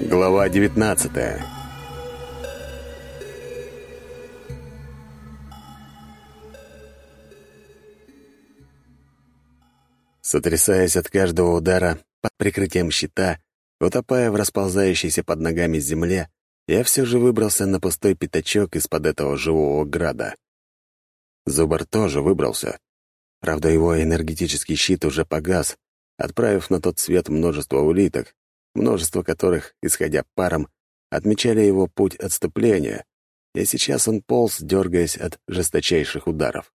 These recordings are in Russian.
Глава 19 Сотрясаясь от каждого удара под прикрытием щита, утопая в расползающейся под ногами земле, я все же выбрался на пустой пятачок из-под этого живого града. Зубар тоже выбрался. Правда, его энергетический щит уже погас, отправив на тот свет множество улиток, множество которых, исходя паром, отмечали его путь отступления, и сейчас он полз, дергаясь от жесточайших ударов.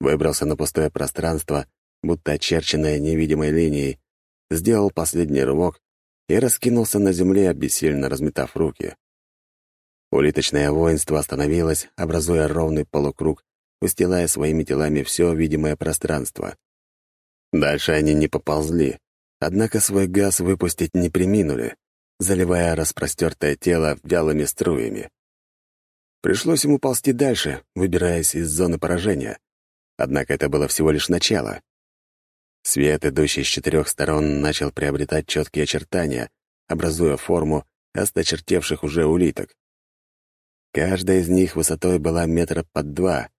Выбрался на пустое пространство, будто очерченное невидимой линией, сделал последний рывок и раскинулся на земле, бессильно разметав руки. Улиточное воинство остановилось, образуя ровный полукруг, устилая своими телами все видимое пространство. Дальше они не поползли, однако свой газ выпустить не приминули, заливая распростертое тело вялыми струями. Пришлось ему ползти дальше, выбираясь из зоны поражения. Однако это было всего лишь начало. Свет, идущий с четырех сторон, начал приобретать четкие очертания, образуя форму осточертевших уже улиток. Каждая из них высотой была метра под два.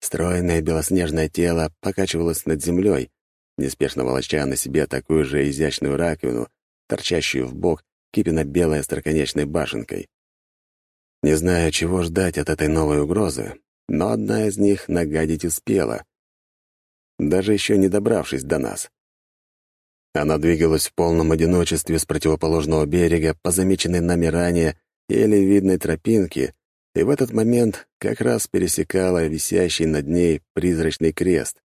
Стройное белоснежное тело покачивалось над землей, неспешно волоча на себе такую же изящную раковину, торчащую в бок кипенно-белой остроконечной башенкой. Не знаю, чего ждать от этой новой угрозы, но одна из них нагадить успела, даже еще не добравшись до нас. Она двигалась в полном одиночестве с противоположного берега по замеченной нами ранее еле видной тропинке, и в этот момент как раз пересекала висящий над ней призрачный крест.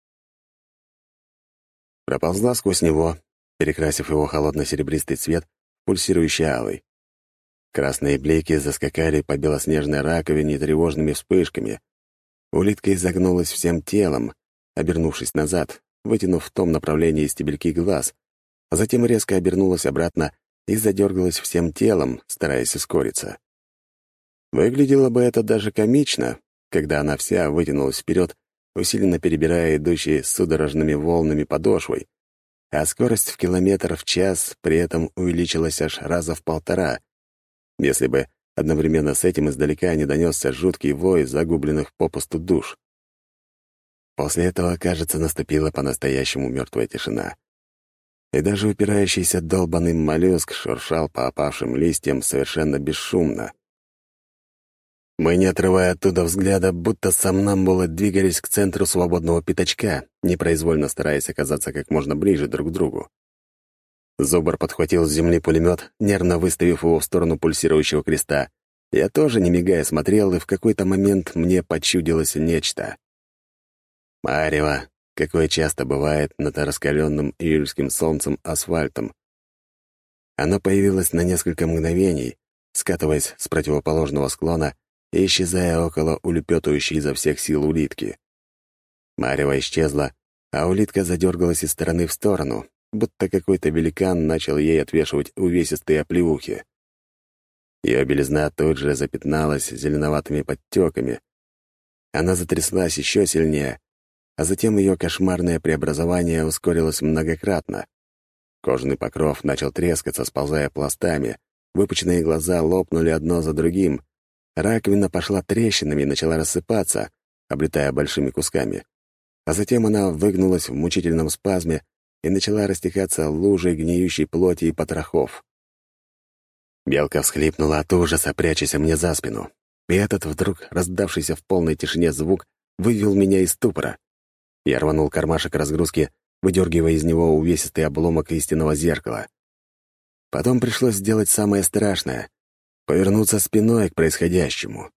Проползла сквозь него, перекрасив его холодно-серебристый цвет, пульсирующий алый. Красные блики заскакали по белоснежной раковине тревожными вспышками. Улитка изогнулась всем телом, обернувшись назад, вытянув в том направлении стебельки глаз, а затем резко обернулась обратно и задергалась всем телом, стараясь ускориться. Выглядело бы это даже комично, когда она вся вытянулась вперед, усиленно перебирая идущие судорожными волнами подошвой, а скорость в километр в час при этом увеличилась аж раза в полтора, если бы одновременно с этим издалека не донесся жуткий вой загубленных попусту душ. После этого, кажется, наступила по-настоящему мертвая тишина. И даже упирающийся долбанный моллюск шуршал по опавшим листьям совершенно бесшумно. Мы, не отрывая оттуда взгляда, будто сомнамбулы двигались к центру свободного пятачка, непроизвольно стараясь оказаться как можно ближе друг к другу. Зубр подхватил с земли пулемет, нервно выставив его в сторону пульсирующего креста. Я тоже, не мигая, смотрел, и в какой-то момент мне почудилось нечто. Марево, какое часто бывает над раскаленным июльским солнцем асфальтом. Оно появилось на несколько мгновений, скатываясь с противоположного склона и исчезая около улепетывающей изо всех сил улитки. Марево исчезла, а улитка задергалась из стороны в сторону, будто какой-то великан начал ей отвешивать увесистые оплеухи. Ее белизна тут же запятналась зеленоватыми подтеками. Она затряслась еще сильнее, а затем ее кошмарное преобразование ускорилось многократно. Кожный покров начал трескаться, сползая пластами, выпученные глаза лопнули одно за другим, раковина пошла трещинами и начала рассыпаться, облетая большими кусками. А затем она выгнулась в мучительном спазме и начала растекаться лужей гниющей плоти и потрохов. Белка всхлипнула от ужаса, прячась мне за спину. И этот вдруг раздавшийся в полной тишине звук вывел меня из ступора. Я рванул кармашек разгрузки, выдергивая из него увесистый обломок истинного зеркала. Потом пришлось сделать самое страшное — повернуться спиной к происходящему.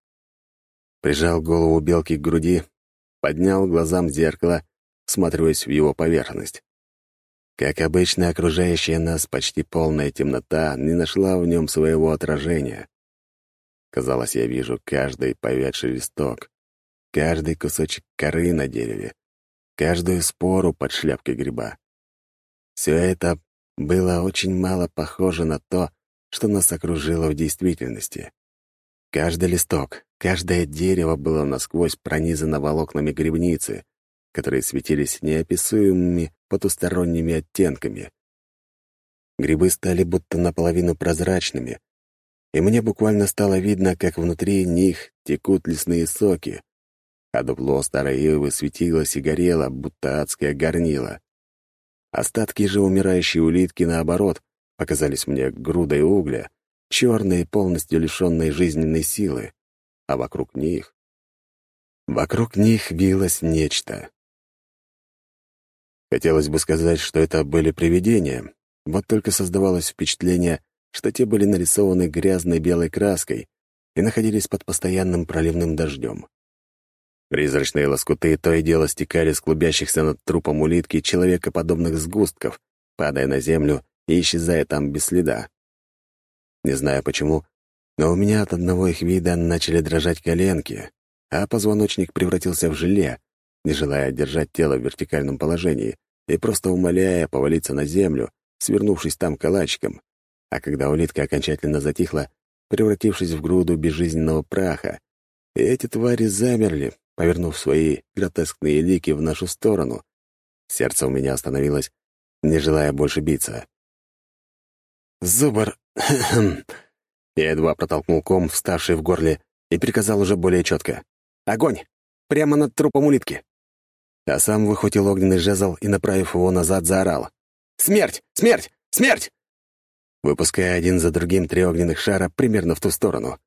Прижал голову белки к груди, поднял глазам зеркало, всматриваясь в его поверхность. Как обычно, окружающая нас почти полная темнота не нашла в нем своего отражения. Казалось, я вижу каждый повядший листок, каждый кусочек коры на дереве, каждую спору под шляпкой гриба. Все это было очень мало похоже на то, что нас окружило в действительности. Каждый листок, каждое дерево было насквозь пронизано волокнами грибницы, которые светились неописуемыми потусторонними оттенками. Грибы стали будто наполовину прозрачными, и мне буквально стало видно, как внутри них текут лесные соки, а дупло старой ивы светилось и горело, будто адское горнило. Остатки же умирающей улитки, наоборот, показались мне грудой угля, черные, полностью лишенные жизненной силы, а вокруг них... Вокруг них билось нечто. Хотелось бы сказать, что это были привидения, вот только создавалось впечатление, что те были нарисованы грязной белой краской и находились под постоянным проливным дождем. Призрачные лоскуты то и дело стекали с клубящихся над трупом улитки человекоподобных сгустков, падая на землю и исчезая там без следа. Не знаю почему, но у меня от одного их вида начали дрожать коленки, а позвоночник превратился в желе, не желая держать тело в вертикальном положении и просто умоляя повалиться на землю, свернувшись там калачиком. А когда улитка окончательно затихла, превратившись в груду безжизненного праха, и эти твари замерли, повернув свои гротескные лики в нашу сторону. Сердце у меня остановилось, не желая больше биться. «Зубр!» Я едва протолкнул ком, вставший в горле, и приказал уже более четко. «Огонь! Прямо над трупом улитки!» А сам выхватил огненный жезл и, направив его назад, заорал. «Смерть! Смерть! Смерть!» Выпуская один за другим три огненных шара примерно в ту сторону.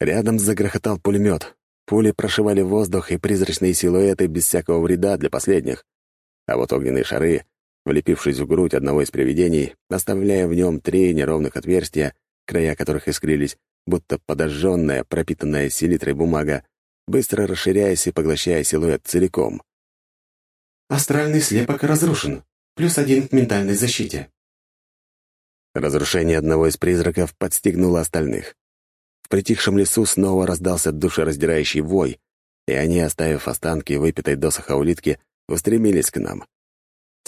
Рядом загрохотал пулемет, Пули прошивали воздух и призрачные силуэты без всякого вреда для последних. А вот огненные шары, влепившись в грудь одного из привидений, оставляя в нем три неровных отверстия, края которых искрились, будто подожженная, пропитанная селитрой бумага, быстро расширяясь и поглощая силуэт целиком. «Астральный слепок разрушен. Плюс один к ментальной защите». Разрушение одного из призраков подстегнуло остальных притихшем лесу снова раздался душераздирающий вой, и они, оставив останки выпитой досоха улитки, устремились к нам.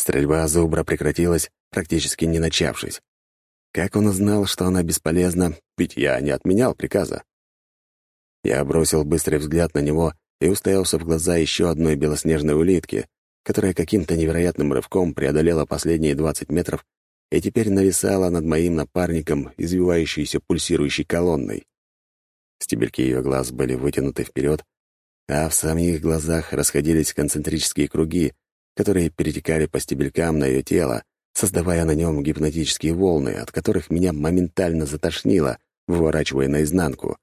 Стрельба зубра прекратилась, практически не начавшись. Как он узнал, что она бесполезна, ведь я не отменял приказа. Я бросил быстрый взгляд на него и устоялся в глаза еще одной белоснежной улитки, которая каким-то невероятным рывком преодолела последние 20 метров и теперь нависала над моим напарником, извивающейся пульсирующей колонной. Стебельки ее глаз были вытянуты вперед, а в самих глазах расходились концентрические круги, которые перетекали по стебелькам на ее тело, создавая на нем гипнотические волны, от которых меня моментально затошнило, выворачивая наизнанку.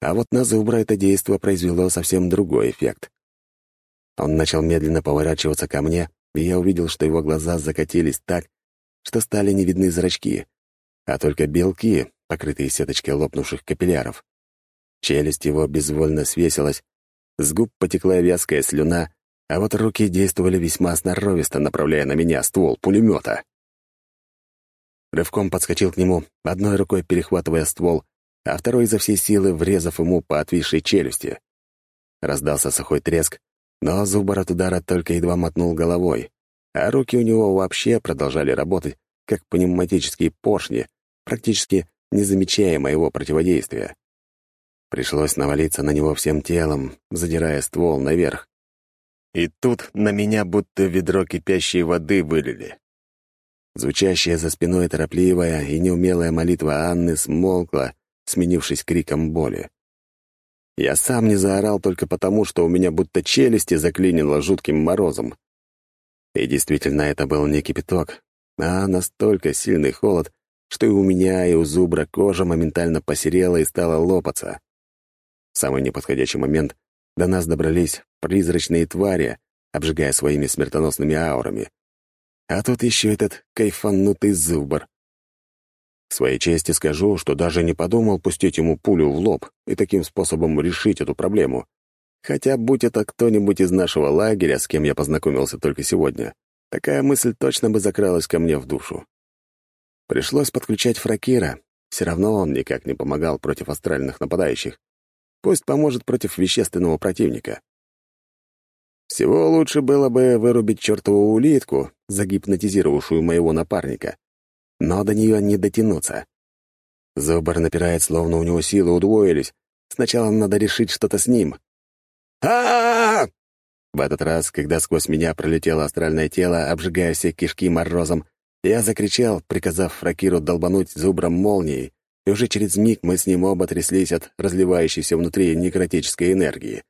А вот на зубра это действо произвело совсем другой эффект. Он начал медленно поворачиваться ко мне, и я увидел, что его глаза закатились так, что стали не видны зрачки, а только белки, покрытые сеточкой лопнувших капилляров. Челюсть его безвольно свесилась, с губ потекла вязкая слюна, а вот руки действовали весьма сноровисто, направляя на меня ствол пулемета. Рывком подскочил к нему, одной рукой перехватывая ствол, а второй изо всей силы врезав ему по отвисшей челюсти. Раздался сухой треск, но зубар от удара только едва мотнул головой, а руки у него вообще продолжали работать, как пневматические поршни, практически не замечая моего противодействия. Пришлось навалиться на него всем телом, задирая ствол наверх. И тут на меня будто ведро кипящей воды вылили. Звучащая за спиной торопливая и неумелая молитва Анны смолкла, сменившись криком боли. Я сам не заорал только потому, что у меня будто челюсти заклинило жутким морозом. И действительно, это был не кипяток, а настолько сильный холод, что и у меня, и у зубра кожа моментально посерела и стала лопаться. В самый неподходящий момент до нас добрались призрачные твари, обжигая своими смертоносными аурами. А тут еще этот кайфанутый зубр. К своей чести скажу, что даже не подумал пустить ему пулю в лоб и таким способом решить эту проблему. Хотя, будь это кто-нибудь из нашего лагеря, с кем я познакомился только сегодня, такая мысль точно бы закралась ко мне в душу. Пришлось подключать Фракира. Все равно он никак не помогал против астральных нападающих. Пусть поможет против вещественного противника. Всего лучше было бы вырубить чертову улитку, загипнотизировавшую моего напарника. Но до нее не дотянуться. Зубр напирает, словно у него силы удвоились. Сначала надо решить что-то с ним. а, -а, В этот раз, когда сквозь меня пролетело астральное тело, обжигая все кишки морозом, Я закричал, приказав Фракиру долбануть зубром молнией, и уже через миг мы с ним оба тряслись от разливающейся внутри некротической энергии.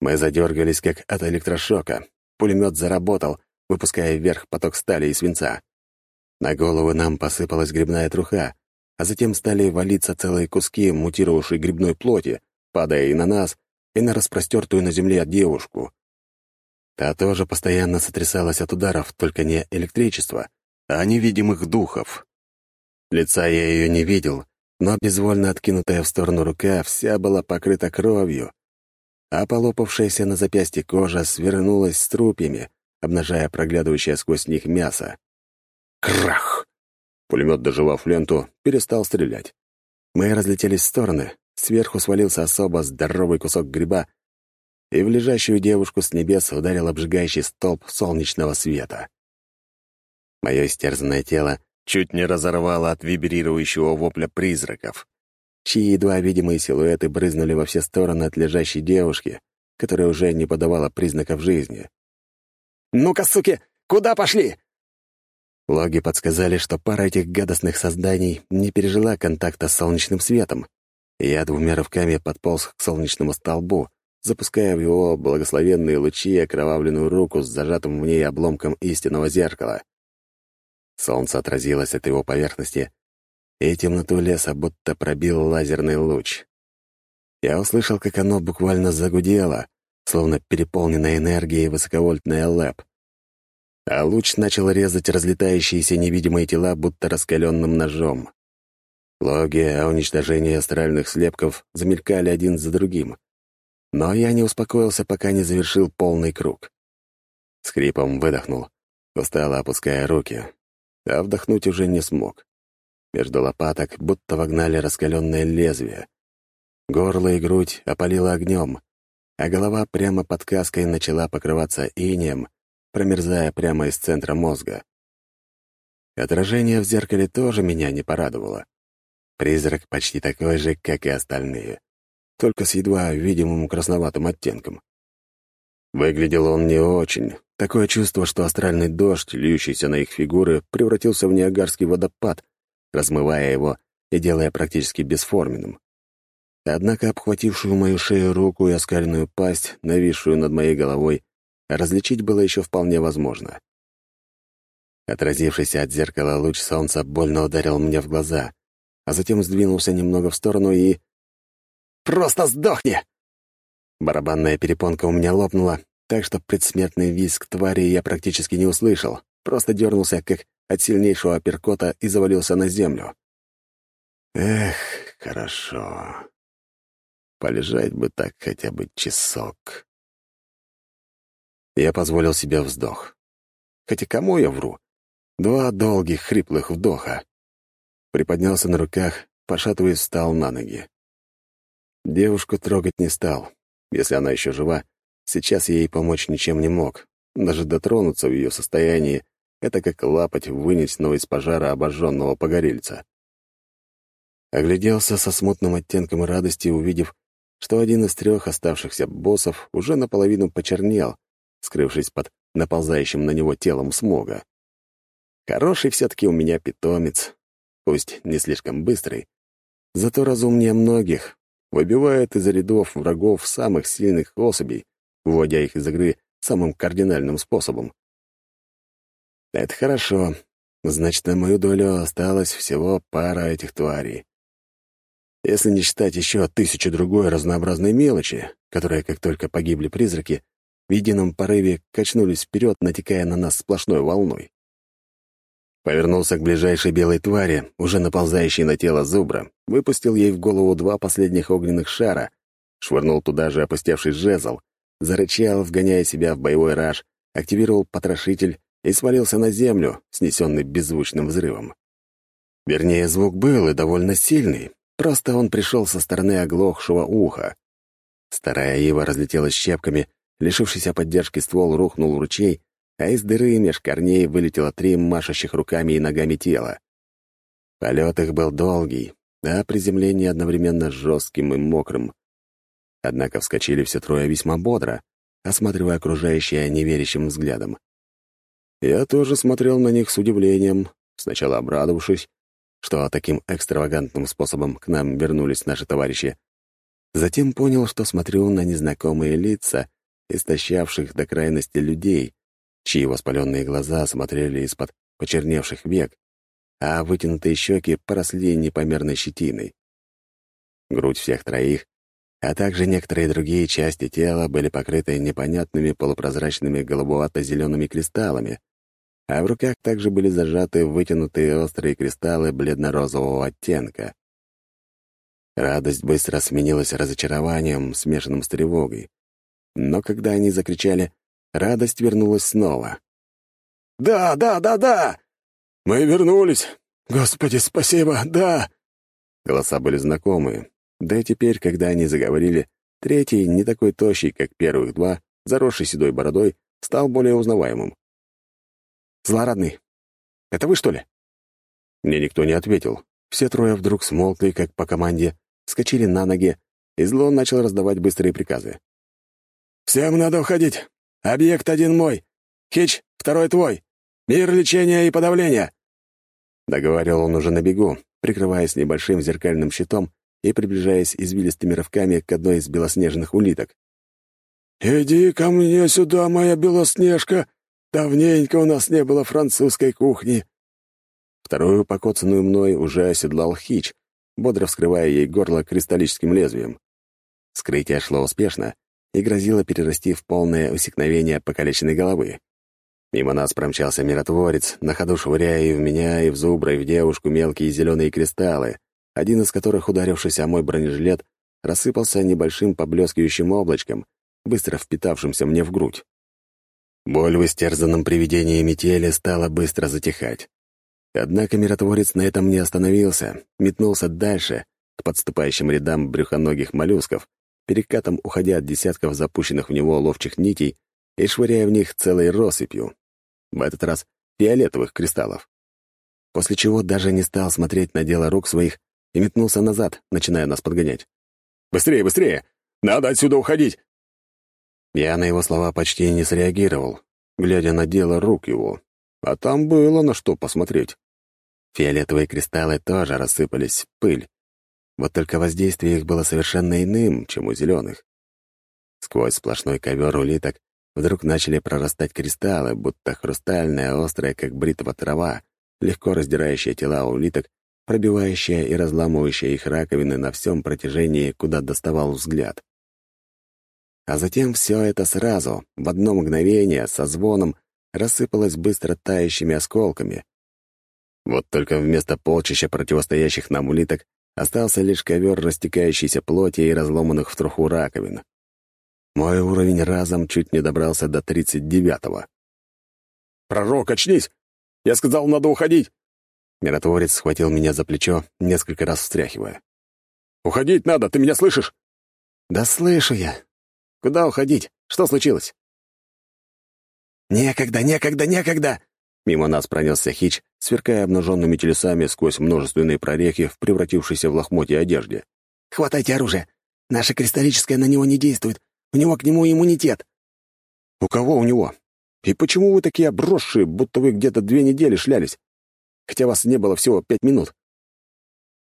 Мы задергались, как от электрошока. Пулемет заработал, выпуская вверх поток стали и свинца. На голову нам посыпалась грибная труха, а затем стали валиться целые куски мутировавшей грибной плоти, падая и на нас, и на распростертую на земле девушку. Та тоже постоянно сотрясалась от ударов, только не электричества, а невидимых духов. Лица я ее не видел, но безвольно откинутая в сторону рука вся была покрыта кровью, а полопавшаяся на запястье кожа свернулась струпьями, обнажая проглядывающее сквозь них мясо. Крах! Пулемет, доживав ленту, перестал стрелять. Мы разлетелись в стороны, сверху свалился особо здоровый кусок гриба, и в лежащую девушку с небес ударил обжигающий столб солнечного света. Мое истерзанное тело чуть не разорвало от вибрирующего вопля призраков, чьи едва видимые силуэты брызнули во все стороны от лежащей девушки, которая уже не подавала признаков жизни. «Ну-ка, суки, куда пошли?» Логи подсказали, что пара этих гадостных созданий не пережила контакта с солнечным светом, я двумя рывками подполз к солнечному столбу, запуская в его благословенные лучи окровавленную руку с зажатым в ней обломком истинного зеркала. Солнце отразилось от его поверхности, и темноту леса будто пробил лазерный луч. Я услышал, как оно буквально загудело, словно переполненная энергией высоковольтная ЛЭП. А луч начал резать разлетающиеся невидимые тела, будто раскаленным ножом. Логи о уничтожении астральных слепков замелькали один за другим. Но я не успокоился, пока не завершил полный круг. Скрипом выдохнул, устало опуская руки, а вдохнуть уже не смог. Между лопаток будто вогнали раскаленное лезвие. Горло и грудь опалило огнем, а голова прямо под каской начала покрываться инеем, промерзая прямо из центра мозга. Отражение в зеркале тоже меня не порадовало. Призрак почти такой же, как и остальные, только с едва видимым красноватым оттенком. Выглядел он не очень. Такое чувство, что астральный дождь, льющийся на их фигуры, превратился в неагарский водопад, размывая его и делая практически бесформенным. Однако обхватившую мою шею руку и оскаленную пасть, нависшую над моей головой, различить было еще вполне возможно. Отразившийся от зеркала луч солнца больно ударил мне в глаза, а затем сдвинулся немного в сторону и... «Просто сдохни!» Барабанная перепонка у меня лопнула, так что предсмертный визг твари я практически не услышал, просто дернулся, как от сильнейшего апперкота и завалился на землю. Эх, хорошо. Полежать бы так хотя бы часок. Я позволил себе вздох. Хотя кому я вру? Два долгих хриплых вдоха. Приподнялся на руках, пошатываясь, встал на ноги. Девушку трогать не стал. Если она еще жива, сейчас я ей помочь ничем не мог. Даже дотронуться в ее состоянии это как лапать вынесенного из пожара обожженного погорельца. Огляделся со смутным оттенком радости, увидев, что один из трех оставшихся боссов уже наполовину почернел, скрывшись под наползающим на него телом смога. Хороший все-таки у меня питомец, пусть не слишком быстрый, зато разумнее многих, выбивает из рядов врагов самых сильных особей, вводя их из игры самым кардинальным способом. Это хорошо. Значит, на мою долю осталось всего пара этих тварей. Если не считать еще тысячи другой разнообразной мелочи, которые, как только погибли призраки, в едином порыве качнулись вперед, натекая на нас сплошной волной. Повернулся к ближайшей белой твари, уже наползающей на тело зубра, выпустил ей в голову два последних огненных шара, швырнул туда же опустевший жезл, зарычал, вгоняя себя в боевой раж, активировал потрошитель и свалился на землю, снесенный беззвучным взрывом. Вернее, звук был и довольно сильный, просто он пришел со стороны оглохшего уха. Старая ива разлетелась щепками, лишившийся поддержки ствол рухнул в ручей, а из дыры меж корней вылетело три машущих руками и ногами тела. Полет их был долгий, а приземление одновременно жестким и мокрым. Однако вскочили все трое весьма бодро, осматривая окружающее неверящим взглядом. Я тоже смотрел на них с удивлением, сначала обрадовавшись, что таким экстравагантным способом к нам вернулись наши товарищи. Затем понял, что смотрю на незнакомые лица, истощавших до крайности людей, чьи воспаленные глаза смотрели из-под почерневших век, а вытянутые щеки поросли непомерной щетиной. Грудь всех троих, а также некоторые другие части тела были покрыты непонятными полупрозрачными голубовато-зелеными кристаллами, а в руках также были зажаты вытянутые острые кристаллы бледно-розового оттенка. Радость быстро сменилась разочарованием, смешанным с тревогой. Но когда они закричали, радость вернулась снова. «Да, да, да, да! Мы вернулись! Господи, спасибо, да!» Голоса были знакомые, да и теперь, когда они заговорили, третий, не такой тощий, как первых два, заросший седой бородой, стал более узнаваемым. «Злорадный, это вы, что ли?» Мне никто не ответил. Все трое вдруг смолкли, как по команде, вскочили на ноги, и зло начал раздавать быстрые приказы. «Всем надо уходить! Объект один мой! Хич, второй твой! Мир лечения и подавления!» Договаривал он уже на бегу, прикрываясь небольшим зеркальным щитом и приближаясь извилистыми рывками к одной из белоснежных улиток. «Иди ко мне сюда, моя белоснежка! Давненько у нас не было французской кухни!» Вторую, покоцанную мной, уже оседлал Хич, бодро вскрывая ей горло кристаллическим лезвием. Скрытие шло успешно и грозило перерасти в полное усекновение покалеченной головы. Мимо нас промчался миротворец, на ходу швыряя и в меня, и в зубра, и в девушку мелкие зеленые кристаллы, один из которых, ударившись о мой бронежилет, рассыпался небольшим поблескивающим облачком, быстро впитавшимся мне в грудь. Боль в истерзанном привидении теле стала быстро затихать. Однако миротворец на этом не остановился, метнулся дальше, к подступающим рядам брюхоногих моллюсков, перекатом уходя от десятков запущенных в него ловчих нитей и швыряя в них целой россыпью. В этот раз фиолетовых кристаллов. После чего даже не стал смотреть на дело рук своих и метнулся назад, начиная нас подгонять. «Быстрее, быстрее! Надо отсюда уходить!» Я на его слова почти не среагировал, глядя на дело рук его. А там было на что посмотреть. Фиолетовые кристаллы тоже рассыпались в пыль. Вот только воздействие их было совершенно иным, чем у зеленых. Сквозь сплошной ковер улиток вдруг начали прорастать кристаллы, будто хрустальная, острая, как бритва трава, легко раздирающая тела улиток пробивающая и разламывающая их раковины на всем протяжении, куда доставал взгляд. А затем все это сразу, в одно мгновение, со звоном, рассыпалось быстро тающими осколками. Вот только вместо полчища противостоящих нам улиток остался лишь ковер растекающейся плоти и разломанных в труху раковин. Мой уровень разом чуть не добрался до тридцать девятого. «Пророк, очнись! Я сказал, надо уходить!» Миротворец схватил меня за плечо, несколько раз встряхивая. «Уходить надо, ты меня слышишь?» «Да слышу я. Куда уходить? Что случилось?» «Некогда, некогда, некогда!» Мимо нас пронесся Хич, сверкая обнаженными телесами сквозь множественные прорехи в превратившейся в лохмотье одежде. «Хватайте оружие! Наша кристаллическая на него не действует. У него к нему иммунитет». «У кого у него? И почему вы такие обросшие, будто вы где-то две недели шлялись? хотя вас не было всего пять минут.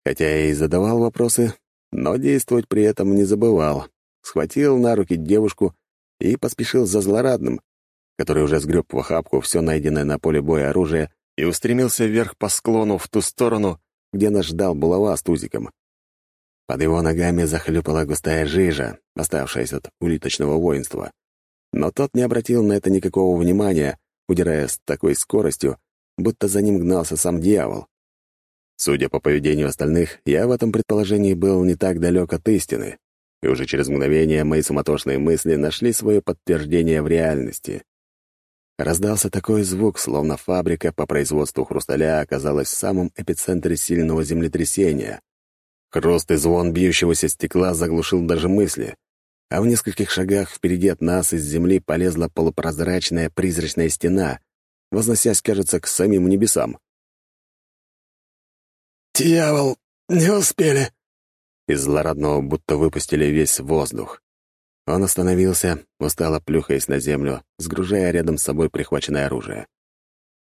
Хотя я и задавал вопросы, но действовать при этом не забывал. Схватил на руки девушку и поспешил за злорадным, который уже сгреб в охапку все найденное на поле боя оружие и устремился вверх по склону в ту сторону, где нас ждал булава с тузиком. Под его ногами захлюпала густая жижа, оставшаяся от улиточного воинства. Но тот не обратил на это никакого внимания, удирая с такой скоростью, будто за ним гнался сам дьявол. Судя по поведению остальных, я в этом предположении был не так далек от истины, и уже через мгновение мои суматошные мысли нашли свое подтверждение в реальности. Раздался такой звук, словно фабрика по производству хрусталя оказалась в самом эпицентре сильного землетрясения. Хруст и звон бьющегося стекла заглушил даже мысли, а в нескольких шагах впереди от нас из земли полезла полупрозрачная призрачная стена, возносясь, кажется, к самим небесам. «Дьявол, не успели!» Из злорадного будто выпустили весь воздух. Он остановился, устало плюхаясь на землю, сгружая рядом с собой прихваченное оружие.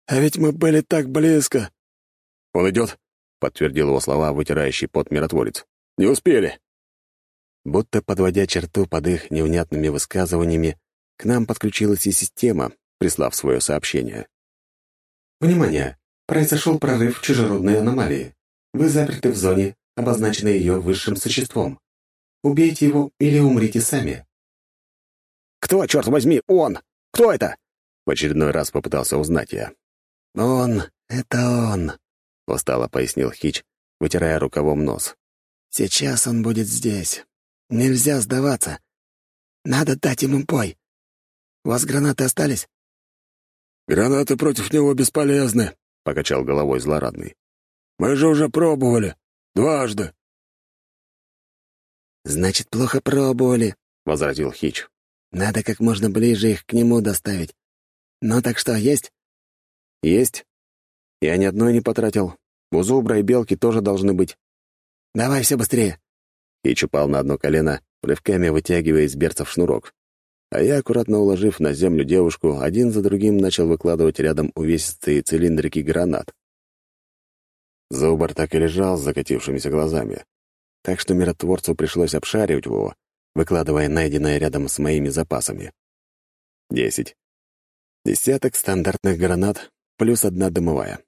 А ведь мы были так близко!» «Он идет!» — подтвердил его слова вытирающий пот миротворец. «Не успели!» Будто подводя черту под их невнятными высказываниями, к нам подключилась и система, прислав свое сообщение. «Внимание! Произошел прорыв чужеродной аномалии. Вы заперты в зоне, обозначенной ее высшим существом. Убейте его или умрите сами». «Кто, черт возьми, он? Кто это?» В очередной раз попытался узнать я. «Он, это он», — устало пояснил Хич, вытирая рукавом нос. «Сейчас он будет здесь. Нельзя сдаваться. Надо дать ему бой. У вас гранаты остались?» «Гранаты против него бесполезны», — покачал головой злорадный. «Мы же уже пробовали. Дважды». «Значит, плохо пробовали», — возразил Хич. «Надо как можно ближе их к нему доставить. Ну так что, есть?» «Есть. Я ни одной не потратил. У зубра и белки тоже должны быть». «Давай все быстрее». Хич упал на одно колено, рывками вытягивая из берцев шнурок. А я, аккуратно уложив на землю девушку, один за другим начал выкладывать рядом увесистые цилиндрики гранат. Зубр так и лежал с закатившимися глазами. Так что миротворцу пришлось обшаривать его, выкладывая найденное рядом с моими запасами. Десять. Десяток стандартных гранат плюс одна дымовая.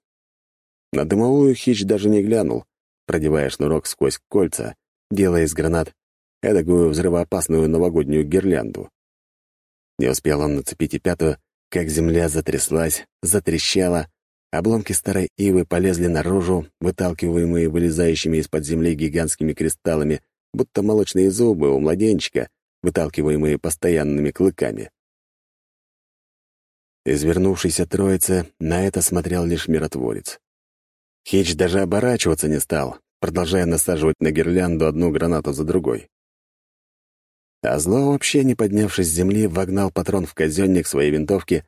На дымовую Хич даже не глянул, продевая шнурок сквозь кольца, делая из гранат эдакую взрывоопасную новогоднюю гирлянду. Не успел он нацепить и пятую, как земля затряслась, затрещала, обломки старой ивы полезли наружу, выталкиваемые вылезающими из-под земли гигантскими кристаллами, будто молочные зубы у младенчика, выталкиваемые постоянными клыками. Извернувшийся троица на это смотрел лишь миротворец. Хич даже оборачиваться не стал, продолжая насаживать на гирлянду одну гранату за другой. А зло, вообще не поднявшись с земли, вогнал патрон в казенник своей винтовки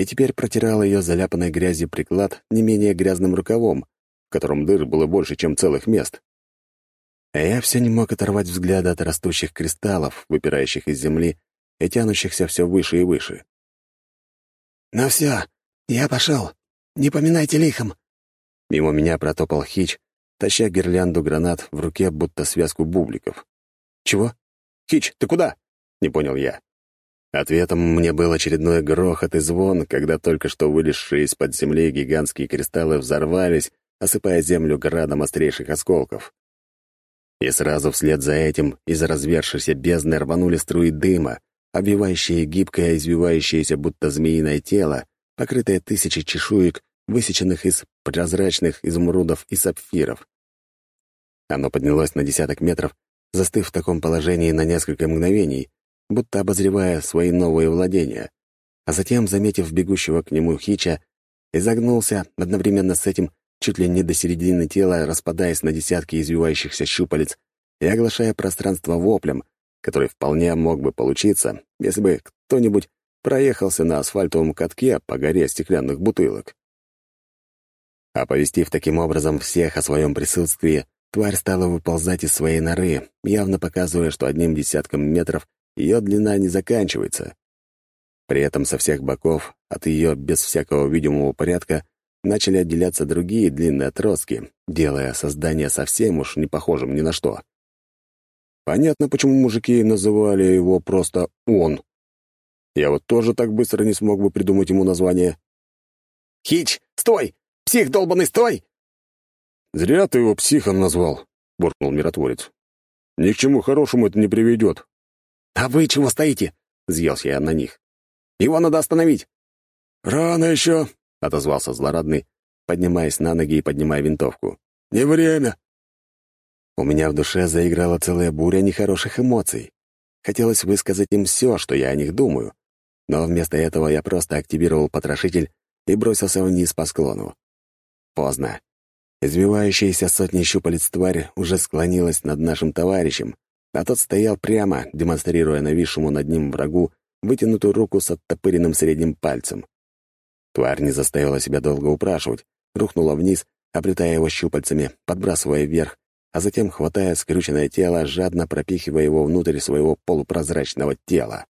и теперь протирал ее заляпанной грязью приклад не менее грязным рукавом, в котором дыр было больше, чем целых мест. А я все не мог оторвать взгляда от растущих кристаллов, выпирающих из земли и тянущихся все выше и выше. «Ну все, я пошел. Не поминайте лихом». Мимо меня протопал Хич, таща гирлянду гранат в руке, будто связку бубликов. «Чего? Хич, ты куда?» — не понял я. Ответом мне был очередной грохот и звон, когда только что вылезшие из-под земли гигантские кристаллы взорвались, осыпая землю градом острейших осколков. И сразу вслед за этим из развершейся бездны рванули струи дыма, обвивающие гибкое, извивающееся, будто змеиное тело, покрытое тысячей чешуек, высеченных из прозрачных изумрудов и сапфиров. Оно поднялось на десяток метров, застыв в таком положении на несколько мгновений, будто обозревая свои новые владения, а затем, заметив бегущего к нему Хича, изогнулся одновременно с этим чуть ли не до середины тела, распадаясь на десятки извивающихся щупалец и оглашая пространство воплем, который вполне мог бы получиться, если бы кто-нибудь проехался на асфальтовом катке по горе стеклянных бутылок. Оповестив таким образом всех о своем присутствии, тварь стала выползать из своей норы, явно показывая, что одним десятком метров ее длина не заканчивается. При этом со всех боков, от ее без всякого видимого порядка, начали отделяться другие длинные отростки, делая создание совсем уж не похожим ни на что. Понятно, почему мужики называли его просто «он». Я вот тоже так быстро не смог бы придумать ему название. «Хич, стой! Псих долбанный, стой!» «Зря ты его психом назвал», — буркнул миротворец. «Ни к чему хорошему это не приведет». «А вы чего стоите?» — взъелся я на них. «Его надо остановить». «Рано еще», — отозвался злорадный, поднимаясь на ноги и поднимая винтовку. «Не время». У меня в душе заиграла целая буря нехороших эмоций. Хотелось высказать им все, что я о них думаю, но вместо этого я просто активировал потрошитель и бросился вниз по склону. Поздно. Извивающаяся сотни щупалец тварь уже склонилась над нашим товарищем, а тот стоял прямо, демонстрируя нависшему над ним врагу вытянутую руку с оттопыренным средним пальцем. Тварь не заставила себя долго упрашивать, рухнула вниз, облетая его щупальцами, подбрасывая вверх, а затем, хватая скрюченное тело, жадно пропихивая его внутрь своего полупрозрачного тела.